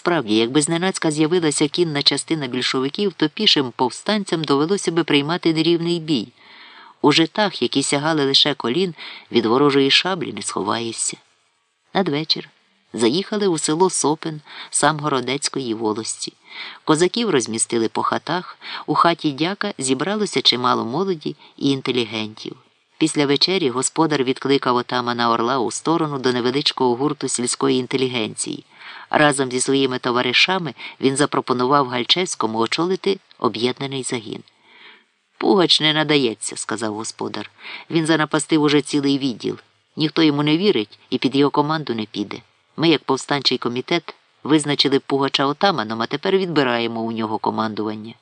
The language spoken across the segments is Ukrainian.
Справді, якби зненацька з'явилася кінна частина більшовиків, то пішим повстанцям довелося би приймати нерівний бій. У житах, які сягали лише колін, від ворожої шаблі не сховаєшся. Надвечір заїхали у село Сопин сам Городецької волості. Козаків розмістили по хатах, у хаті дяка зібралося чимало молоді і інтелігентів. Після вечері господар відкликав отамана Орла у сторону до невеличкого гурту сільської інтелігенції. Разом зі своїми товаришами він запропонував Гальчевському очолити об'єднаний загін. Пугач не надається, сказав господар. Він занапастив уже цілий відділ. Ніхто йому не вірить і під його команду не піде. Ми, як повстанчий комітет, визначили Пугача отаманом, а тепер відбираємо у нього командування.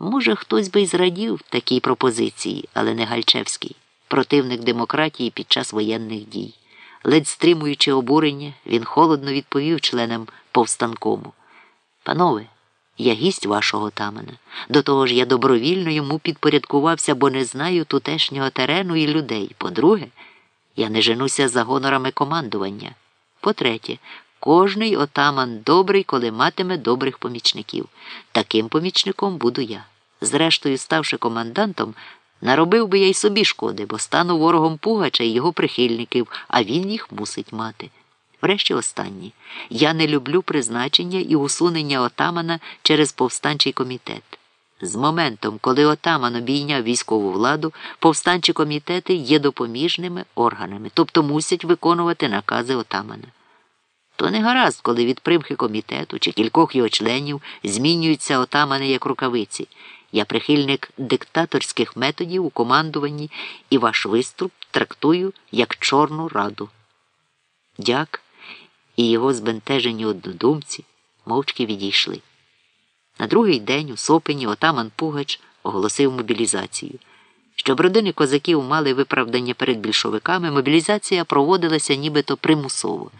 Може, хтось би й зрадів такій пропозиції, але не Гальчевський, противник демократії під час воєнних дій. Ледь стримуючи обурення, він холодно відповів членам повстанкому. Панове, я гість вашого тамана. До того ж, я добровільно йому підпорядкувався, бо не знаю тутешнього терену і людей. По-друге, я не женуся за гонорами командування. По-третє, кожний отаман добрий, коли матиме добрих помічників. Таким помічником буду я. Зрештою, ставши командантом, наробив би я й собі шкоди, бо стану ворогом Пугача і його прихильників, а він їх мусить мати. Врешті останнє. Я не люблю призначення і усунення отамана через повстанчий комітет. З моментом, коли отаман обійняв військову владу, повстанчі комітети є допоміжними органами, тобто мусять виконувати накази отамана. То не гаразд, коли від примхи комітету чи кількох його членів змінюються отамани як рукавиці. Я прихильник диктаторських методів у командуванні і ваш виступ трактую як Чорну раду. Дяк і його збентежені однодумці мовчки відійшли. На другий день у Сопені отаман Пугач оголосив мобілізацію. Щоб родини козаків мали виправдання перед більшовиками, мобілізація проводилася нібито примусово.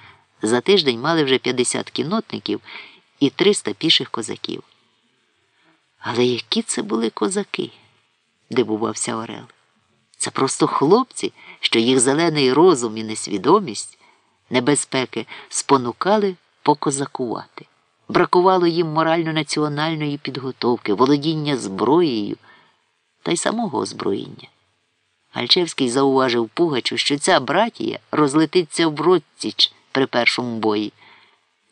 За тиждень мали вже 50 кінотників і 300 піших козаків. Але які це були козаки? дивувався Орел. Це просто хлопці, що їх зелений розум і несвідомість небезпеки спонукали покозакувати. Бракувало їм морально-національної підготовки, володіння зброєю та й самого озброєння. Гальчевський зауважив Пугачу, що ця братія розлетиться в розціч при першому бої.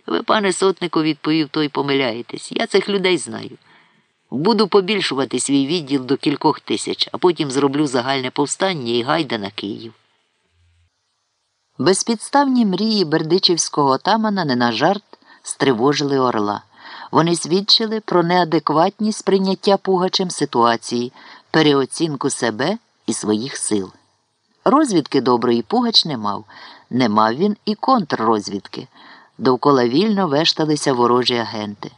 Ви, пане сотнику, відповів той помиляєтесь. Я цих людей знаю. Буду побільшувати свій відділ до кількох тисяч, а потім зроблю загальне повстання і гайда на Київ. Безпідставні мрії бердичівського отамана не на жарт стривожили орла. Вони свідчили про неадекватність прийняття Пугачем ситуації, переоцінку себе і своїх сил. Розвідки доброї Пугач не мав, не мав він і контррозвідки. Довкола вільно вешталися ворожі агенти.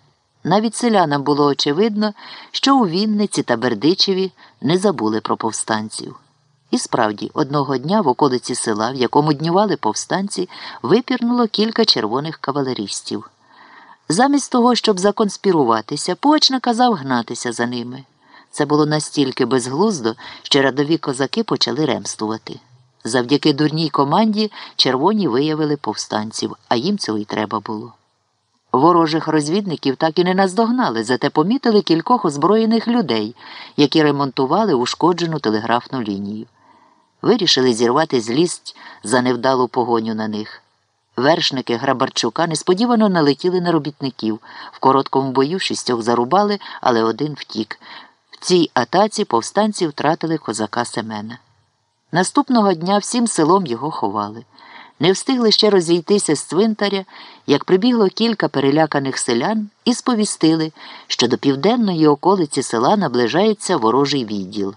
Навіть селянам було очевидно, що у Вінниці та Бердичеві не забули про повстанців. І справді, одного дня в околиці села, в якому днювали повстанці, випірнуло кілька червоних кавалерістів. Замість того, щоб законспіруватися, Пугач наказав гнатися за ними. Це було настільки безглуздо, що рядові козаки почали ремствувати. Завдяки дурній команді червоні виявили повстанців, а їм цього й треба було. Ворожих розвідників так і не наздогнали, зате помітили кількох озброєних людей, які ремонтували ушкоджену телеграфну лінію. Вирішили зірвати злість за невдалу погоню на них. Вершники Грабарчука несподівано налетіли на робітників. В короткому бою шістьох зарубали, але один втік. В цій атаці повстанці втратили козака Семена. Наступного дня всім селом його ховали. Не встигли ще розійтися з цвинтаря, як прибігло кілька переляканих селян і сповістили, що до південної околиці села наближається ворожий відділ.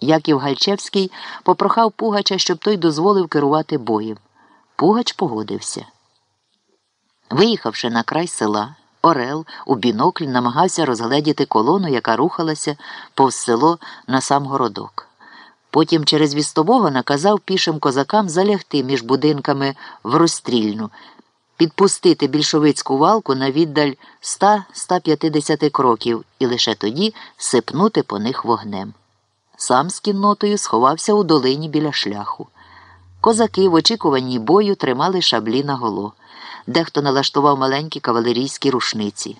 Яків Гальчевський попрохав Пугача, щоб той дозволив керувати боєм. Пугач погодився. Виїхавши на край села, Орел у бінокль намагався розгледіти колону, яка рухалася повз село на сам городок. Потім через вістового наказав пішим козакам залягти між будинками в розстрільну, підпустити більшовицьку валку на віддаль 100-150 кроків і лише тоді сипнути по них вогнем. Сам з кіннотою сховався у долині біля шляху. Козаки в очікуванні бою тримали шаблі наголо. Дехто налаштував маленькі кавалерійські рушниці.